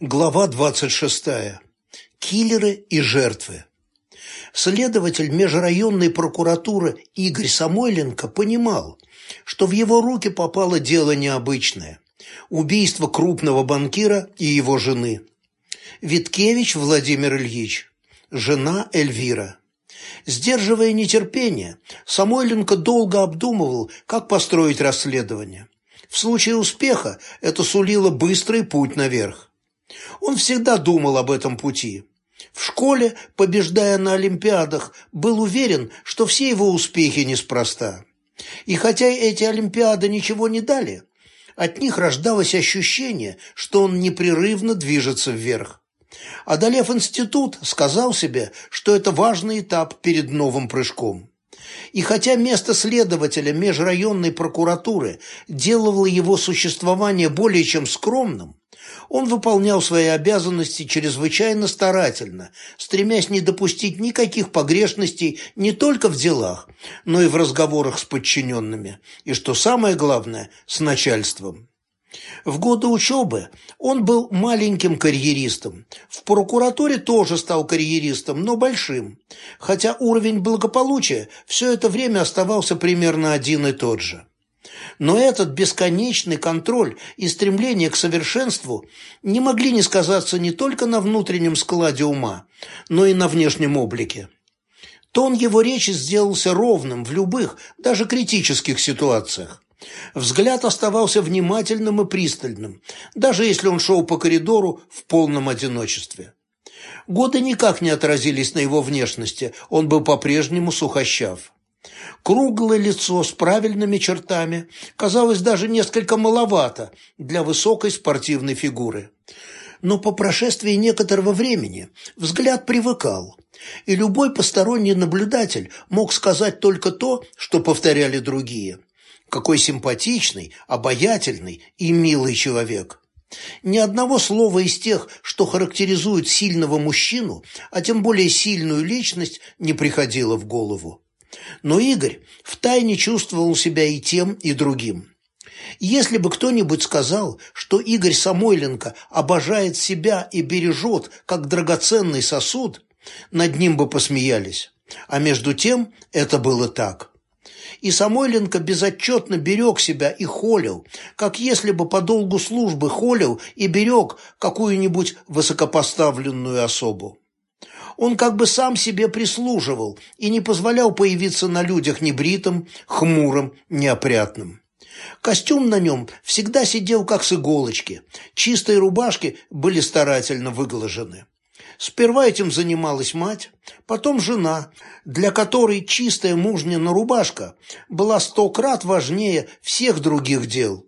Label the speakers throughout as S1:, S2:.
S1: Глава 26. Киллеры и жертвы. Следователь межрайонной прокуратуры Игорь Самойленко понимал, что в его руки попало дело необычное – убийство крупного банкира и его жены. Виткевич Владимир Ильич, жена Эльвира. Сдерживая нетерпение, Самойленко долго обдумывал, как построить расследование. В случае успеха это сулило быстрый путь наверх. Он всегда думал об этом пути. В школе, побеждая на Олимпиадах, был уверен, что все его успехи неспроста. И хотя эти Олимпиады ничего не дали, от них рождалось ощущение, что он непрерывно движется вверх. Одолев институт, сказал себе, что это важный этап перед новым прыжком. И хотя место следователя межрайонной прокуратуры делало его существование более чем скромным, он выполнял свои обязанности чрезвычайно старательно, стремясь не допустить никаких погрешностей не только в делах, но и в разговорах с подчиненными, и, что самое главное, с начальством. В годы учебы он был маленьким карьеристом. В прокуратуре тоже стал карьеристом, но большим, хотя уровень благополучия все это время оставался примерно один и тот же. Но этот бесконечный контроль и стремление к совершенству не могли не сказаться не только на внутреннем складе ума, но и на внешнем облике. Тон его речи сделался ровным в любых, даже критических ситуациях. Взгляд оставался внимательным и пристальным, даже если он шел по коридору в полном одиночестве. Годы никак не отразились на его внешности, он был по-прежнему сухощав. Круглое лицо с правильными чертами казалось даже несколько маловато для высокой спортивной фигуры. Но по прошествии некоторого времени взгляд привыкал, и любой посторонний наблюдатель мог сказать только то, что повторяли другие. Какой симпатичный, обаятельный и милый человек. Ни одного слова из тех, что характеризуют сильного мужчину, а тем более сильную личность, не приходило в голову. Но Игорь втайне чувствовал себя и тем, и другим. Если бы кто-нибудь сказал, что Игорь Самойленко обожает себя и бережет, как драгоценный сосуд, над ним бы посмеялись. А между тем это было так. И Самойленко безотчетно берег себя и холил, как если бы по долгу службы холил и берег какую-нибудь высокопоставленную особу. Он как бы сам себе прислуживал и не позволял появиться на людях небритым, хмурым, неопрятным. Костюм на нем всегда сидел как с иголочки, чистые рубашки были старательно выглажены. Сперва этим занималась мать, потом жена, для которой чистая мужнина рубашка была сто крат важнее всех других дел.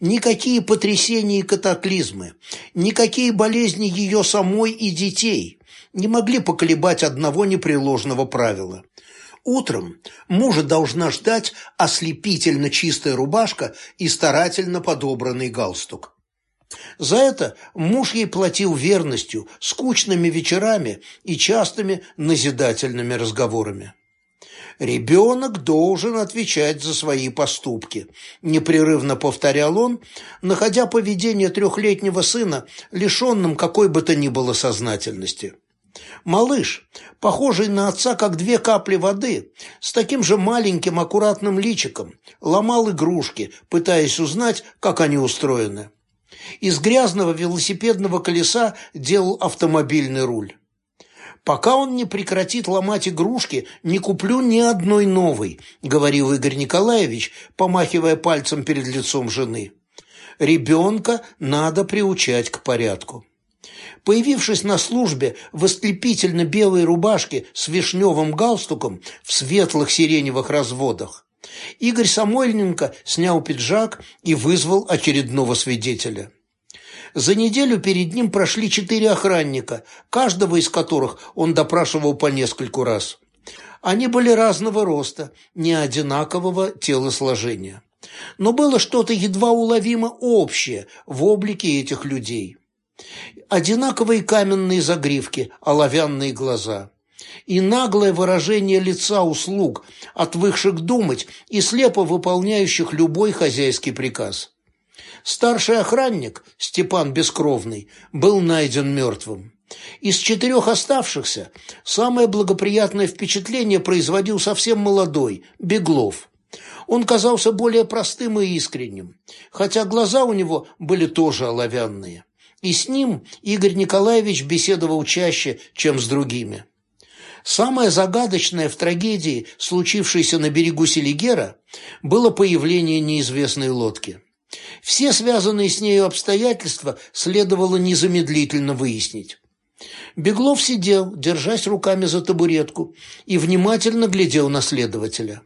S1: Никакие потрясения и катаклизмы, никакие болезни ее самой и детей – не могли поколебать одного непреложного правила. Утром мужа должна ждать ослепительно чистая рубашка и старательно подобранный галстук. За это муж ей платил верностью, скучными вечерами и частыми назидательными разговорами. «Ребенок должен отвечать за свои поступки», – непрерывно повторял он, находя поведение трехлетнего сына лишенным какой бы то ни было сознательности. Малыш, похожий на отца как две капли воды, с таким же маленьким аккуратным личиком, ломал игрушки, пытаясь узнать, как они устроены. Из грязного велосипедного колеса делал автомобильный руль. «Пока он не прекратит ломать игрушки, не куплю ни одной новой», говорил Игорь Николаевич, помахивая пальцем перед лицом жены. «Ребенка надо приучать к порядку». Появившись на службе в ослепительно белой рубашке с вишневым галстуком в светлых сиреневых разводах, Игорь Самойленко снял пиджак и вызвал очередного свидетеля. За неделю перед ним прошли четыре охранника, каждого из которых он допрашивал по нескольку раз. Они были разного роста, не одинакового телосложения. Но было что-то едва уловимо общее в облике этих людей. Одинаковые каменные загривки, оловянные глаза. И наглое выражение лица услуг, отвыкших думать и слепо выполняющих любой хозяйский приказ. Старший охранник, Степан Бескровный, был найден мертвым. Из четырех оставшихся самое благоприятное впечатление производил совсем молодой, Беглов. Он казался более простым и искренним, хотя глаза у него были тоже оловянные. И с ним Игорь Николаевич беседовал чаще, чем с другими. Самое загадочное в трагедии, случившейся на берегу Селигера, было появление неизвестной лодки. Все связанные с нею обстоятельства следовало незамедлительно выяснить. Беглов сидел, держась руками за табуретку, и внимательно глядел на следователя.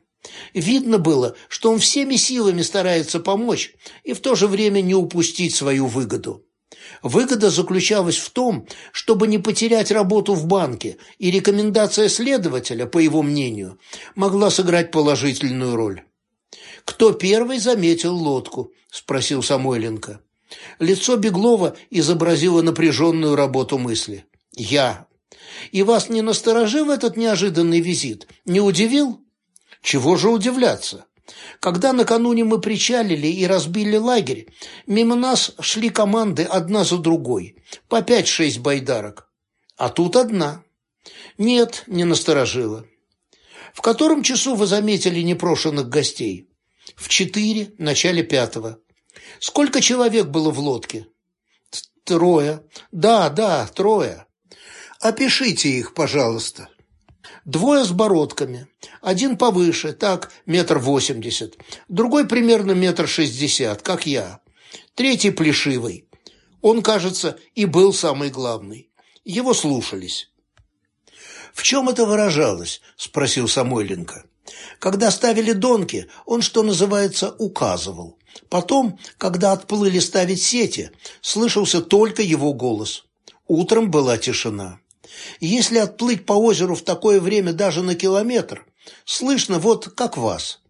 S1: Видно было, что он всеми силами старается помочь и в то же время не упустить свою выгоду. Выгода заключалась в том, чтобы не потерять работу в банке, и рекомендация следователя, по его мнению, могла сыграть положительную роль. «Кто первый заметил лодку?» – спросил Самойленко. Лицо Беглова изобразило напряженную работу мысли. «Я». «И вас не насторожил этот неожиданный визит? Не удивил?» «Чего же удивляться?» Когда накануне мы причалили и разбили лагерь, мимо нас шли команды одна за другой, по пять-шесть байдарок. А тут одна. Нет, не насторожила. В котором часу вы заметили непрошенных гостей? В четыре, начале пятого. Сколько человек было в лодке? Трое. Да, да, трое. Опишите их, пожалуйста. Двое с бородками. Один повыше, так, метр восемьдесят. Другой примерно метр шестьдесят, как я. Третий плешивый. Он, кажется, и был самый главный. Его слушались. «В чем это выражалось?» – спросил Самойленко. «Когда ставили донки, он, что называется, указывал. Потом, когда отплыли ставить сети, слышался только его голос. Утром была тишина. Если отплыть по озеру в такое время даже на километр, слышно вот как вас.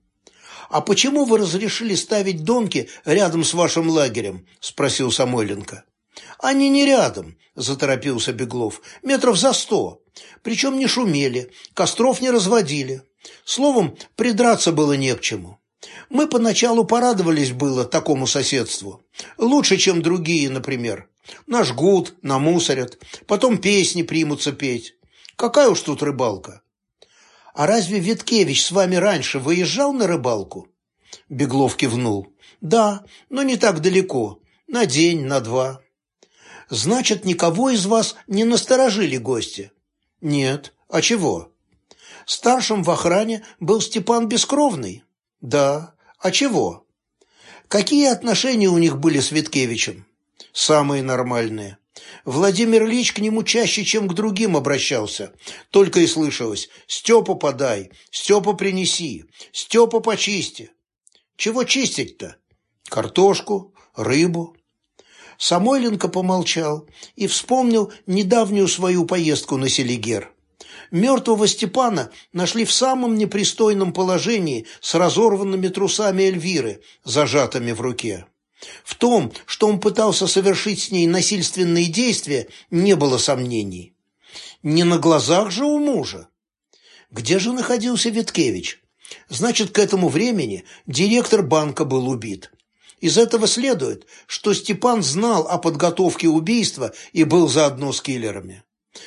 S1: «А почему вы разрешили ставить донки рядом с вашим лагерем?» – спросил Самойленко. «Они не рядом», – заторопился Беглов, – «метров за сто. Причем не шумели, костров не разводили. Словом, придраться было не к чему. Мы поначалу порадовались было такому соседству. Лучше, чем другие, например. Нажгут, намусорят, потом песни примутся петь. Какая уж тут рыбалка? А разве Виткевич с вами раньше выезжал на рыбалку? Беглов кивнул. Да, но не так далеко. На день, на два. Значит, никого из вас не насторожили гости? Нет. А чего? Старшим в охране был Степан Бескровный? Да. А чего? Какие отношения у них были с Виткевичем? Самые нормальные. Владимир Ильич к нему чаще, чем к другим обращался. Только и слышалось «Степа подай», «Степа принеси», «Степа почисти». Чего чистить-то? Картошку, рыбу. Самойленко помолчал и вспомнил недавнюю свою поездку на Селигер. Мертвого Степана нашли в самом непристойном положении с разорванными трусами Эльвиры, зажатыми в руке. В том, что он пытался совершить с ней насильственные действия, не было сомнений. Не на глазах же у мужа. Где же находился Виткевич? Значит, к этому времени директор банка был убит. Из этого следует, что Степан знал о подготовке убийства и был заодно с киллерами.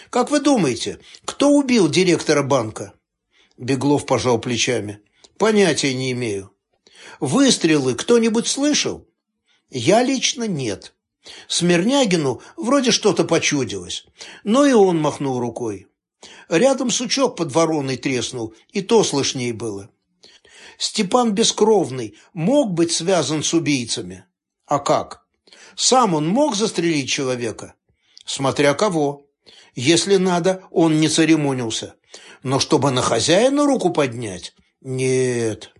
S1: Как вы думаете, кто убил директора банка? Беглов пожал плечами. Понятия не имею. Выстрелы кто-нибудь слышал? Я лично нет. Смирнягину вроде что-то почудилось, но и он махнул рукой. Рядом сучок под вороной треснул, и то слышней было. Степан Бескровный мог быть связан с убийцами? А как? Сам он мог застрелить человека? Смотря кого. Если надо, он не церемонился. Но чтобы на хозяина руку поднять? Нет.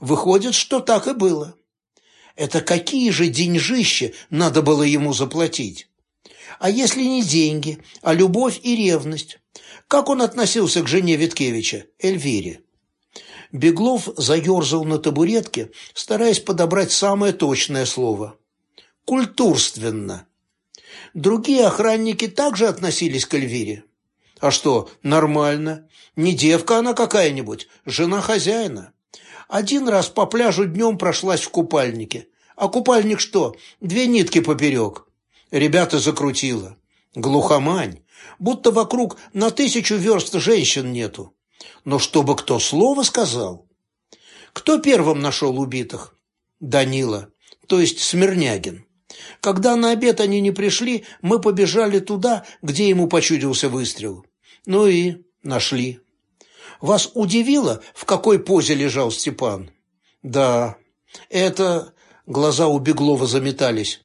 S1: Выходит, что так и было. Это какие же деньжища надо было ему заплатить? А если не деньги, а любовь и ревность? Как он относился к жене Виткевича, Эльвире? Беглов заерзал на табуретке, стараясь подобрать самое точное слово. Культурственно. Другие охранники также относились к Эльвире. А что, нормально. Не девка она какая-нибудь, жена хозяина. Один раз по пляжу днем прошлась в купальнике, А купальник что, две нитки поперек? Ребята закрутило. Глухомань, будто вокруг на тысячу верст женщин нету. Но чтобы кто слово сказал? Кто первым нашел убитых? Данила, то есть Смирнягин. Когда на обед они не пришли, мы побежали туда, где ему почудился выстрел. Ну и нашли. Вас удивило, в какой позе лежал Степан? Да, это... Глаза у Беглова заметались.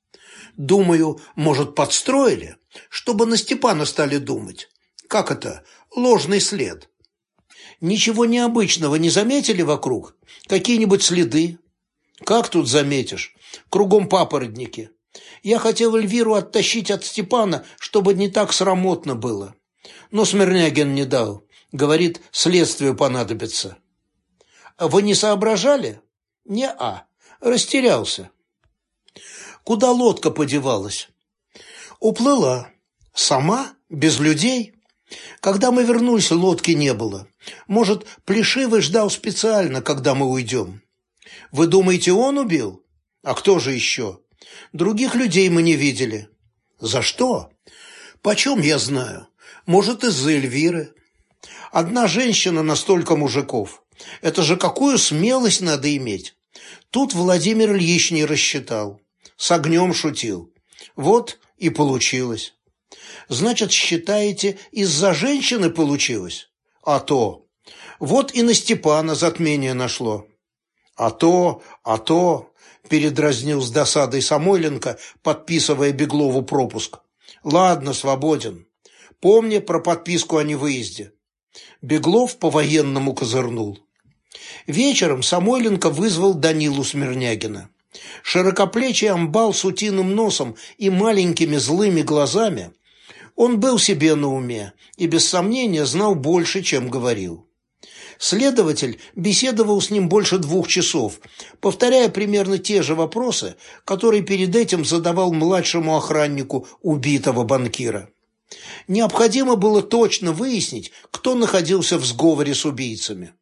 S1: Думаю, может, подстроили, чтобы на Степана стали думать. Как это? Ложный след. Ничего необычного не заметили вокруг? Какие-нибудь следы? Как тут заметишь? Кругом папоротники. Я хотел Эльвиру оттащить от Степана, чтобы не так срамотно было. Но Смирнягин не дал. Говорит, следствию понадобится. Вы не соображали? Не-а. Растерялся. Куда лодка подевалась? Уплыла. Сама? Без людей? Когда мы вернулись, лодки не было. Может, Плешивый ждал специально, когда мы уйдем. Вы думаете, он убил? А кто же еще? Других людей мы не видели. За что? Почем я знаю? Может, из-за Эльвиры. Одна женщина на столько мужиков. Это же какую смелость надо иметь. Тут Владимир Ильич не рассчитал. С огнем шутил. Вот и получилось. Значит, считаете, из-за женщины получилось? А то. Вот и на Степана затмение нашло. А то, а то, передразнил с досадой Самойленко, подписывая Беглову пропуск. Ладно, свободен. Помни про подписку о невыезде. Беглов по-военному козырнул. Вечером Самойленко вызвал Данилу Смирнягина. Широкоплечий амбал с утиным носом и маленькими злыми глазами, он был себе на уме и, без сомнения, знал больше, чем говорил. Следователь беседовал с ним больше двух часов, повторяя примерно те же вопросы, которые перед этим задавал младшему охраннику убитого банкира. Необходимо было точно выяснить, кто находился в сговоре с убийцами.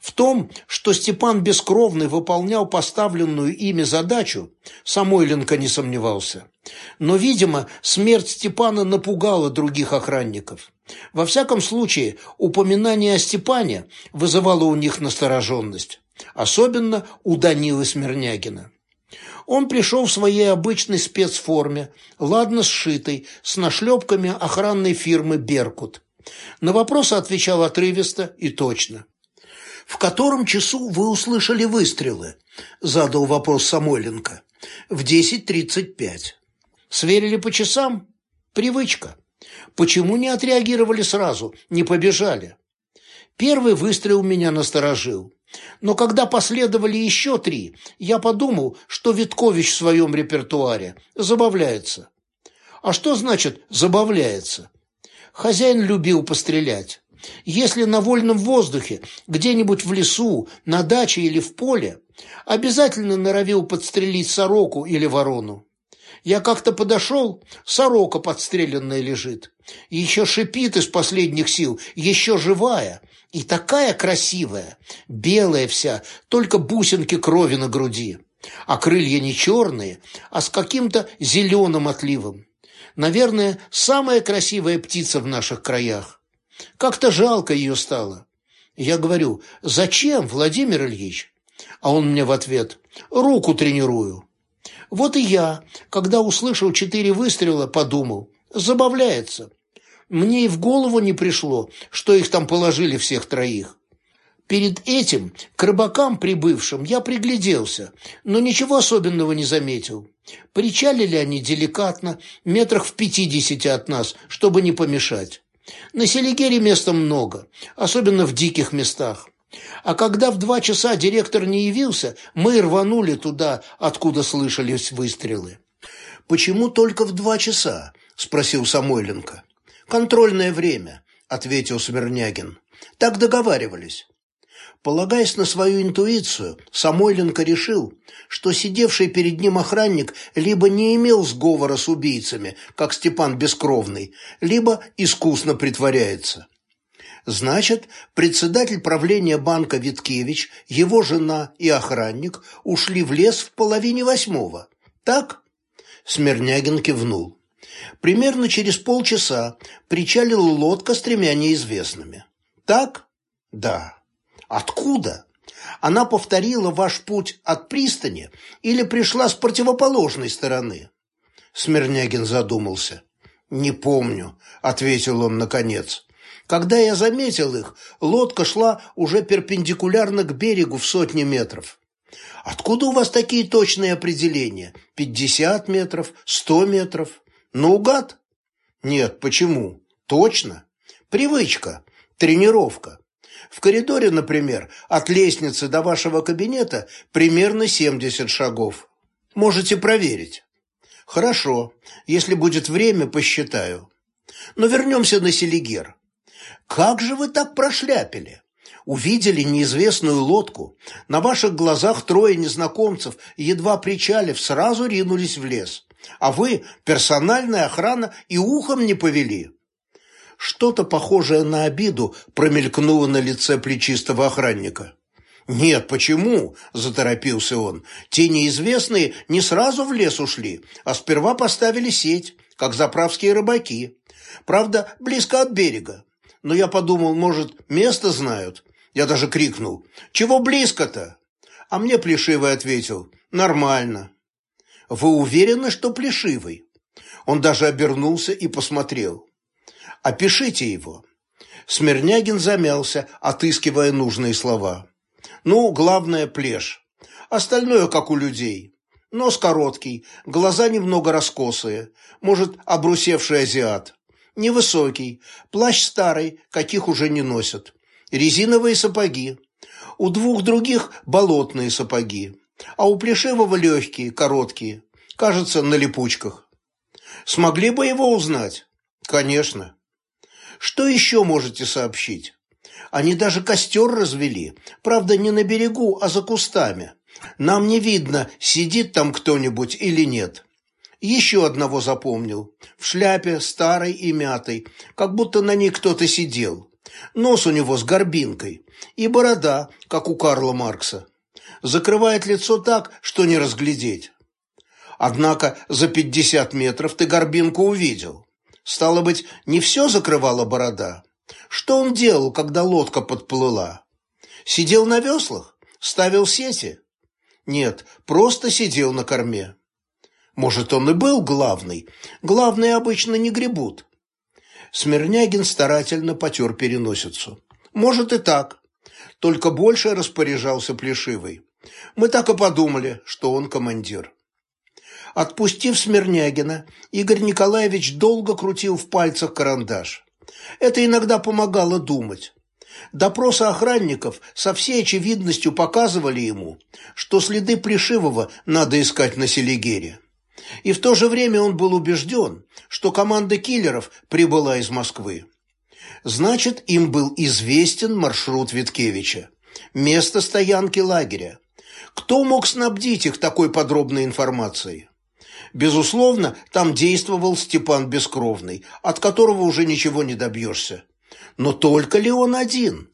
S1: В том, что Степан Бескровный выполнял поставленную ими задачу, Самойленко не сомневался. Но, видимо, смерть Степана напугала других охранников. Во всяком случае, упоминание о Степане вызывало у них настороженность, особенно у Данилы Смирнягина. Он пришел в своей обычной спецформе, ладно сшитой, с нашлепками охранной фирмы «Беркут». На вопросы отвечал отрывисто и точно. «В котором часу вы услышали выстрелы?» – задал вопрос Самойленко. «В 10.35». «Сверили по часам? Привычка. Почему не отреагировали сразу, не побежали?» Первый выстрел меня насторожил. Но когда последовали еще три, я подумал, что Виткович в своем репертуаре забавляется. А что значит «забавляется»? Хозяин любил пострелять. Если на вольном воздухе, где-нибудь в лесу, на даче или в поле, обязательно норовил подстрелить сороку или ворону. Я как-то подошел, сорока подстреленная лежит. Еще шипит из последних сил, еще живая. И такая красивая, белая вся, только бусинки крови на груди. А крылья не черные, а с каким-то зеленым отливом. Наверное, самая красивая птица в наших краях. Как-то жалко ее стало. Я говорю, зачем, Владимир Ильич? А он мне в ответ, руку тренирую. Вот и я, когда услышал четыре выстрела, подумал, забавляется. Мне и в голову не пришло, что их там положили всех троих. Перед этим к рыбакам прибывшим я пригляделся, но ничего особенного не заметил. Причалили они деликатно, метрах в пятидесяти от нас, чтобы не помешать. На Селигере места много, особенно в диких местах. А когда в два часа директор не явился, мы рванули туда, откуда слышались выстрелы. «Почему только в два часа?» – спросил Самойленко. «Контрольное время», – ответил Смирнягин. «Так договаривались». Полагаясь на свою интуицию, Самойленко решил, что сидевший перед ним охранник либо не имел сговора с убийцами, как Степан Бескровный, либо искусно притворяется. Значит, председатель правления банка Виткевич, его жена и охранник ушли в лес в половине восьмого. Так? Смирнягин кивнул. Примерно через полчаса причалила лодка с тремя неизвестными. Так? Да. Откуда? Она повторила ваш путь от пристани или пришла с противоположной стороны? Смирнягин задумался. «Не помню», — ответил он наконец. «Когда я заметил их, лодка шла уже перпендикулярно к берегу в сотни метров. Откуда у вас такие точные определения? Пятьдесят метров? Сто метров? Наугад? Нет, почему? Точно. Привычка, тренировка. В коридоре, например, от лестницы до вашего кабинета примерно 70 шагов. Можете проверить. Хорошо, если будет время, посчитаю. Но вернемся на Селигер. Как же вы так прошляпили? Увидели неизвестную лодку. На ваших глазах трое незнакомцев, едва причалив, сразу ринулись в лес. А вы, персональная охрана, и ухом не повели. Что-то похожее на обиду промелькнуло на лице плечистого охранника. «Нет, почему?» – заторопился он. «Те неизвестные не сразу в лес ушли, а сперва поставили сеть, как заправские рыбаки. Правда, близко от берега. Но я подумал, может, место знают. Я даже крикнул. «Чего близко-то?» А мне Плешивый ответил. «Нормально». «Вы уверены, что Плешивый?» Он даже обернулся и посмотрел. «Опишите его». Смирнягин замялся, отыскивая нужные слова. Ну, главное, плешь. Остальное, как у людей. Нос короткий, глаза немного раскосые, может, обрусевший азиат. Невысокий, плащ старый, каких уже не носят. Резиновые сапоги. У двух других болотные сапоги, а у Плешивого легкие, короткие, кажется, на липучках. Смогли бы его узнать? Конечно. Что еще можете сообщить? Они даже костер развели, правда, не на берегу, а за кустами. Нам не видно, сидит там кто-нибудь или нет. Еще одного запомнил. В шляпе, старой и мятой, как будто на ней кто-то сидел. Нос у него с горбинкой и борода, как у Карла Маркса. Закрывает лицо так, что не разглядеть. Однако за пятьдесят метров ты горбинку увидел. Стало быть, не все закрывала борода. Что он делал, когда лодка подплыла? Сидел на веслах? Ставил сети? Нет, просто сидел на корме. Может, он и был главный. Главные обычно не гребут. Смирнягин старательно потер переносицу. Может и так. Только больше распоряжался Плешивый. Мы так и подумали, что он командир. Отпустив Смирнягина, Игорь Николаевич долго крутил в пальцах карандаш. Это иногда помогало думать. Допросы охранников со всей очевидностью показывали ему, что следы Плешивого надо искать на Селигере. И в то же время он был убежден, что команда киллеров прибыла из Москвы. Значит, им был известен маршрут Виткевича, место стоянки лагеря. Кто мог снабдить их такой подробной информацией? Безусловно, там действовал Степан Бескровный, от которого уже ничего не добьешься. Но только ли он один?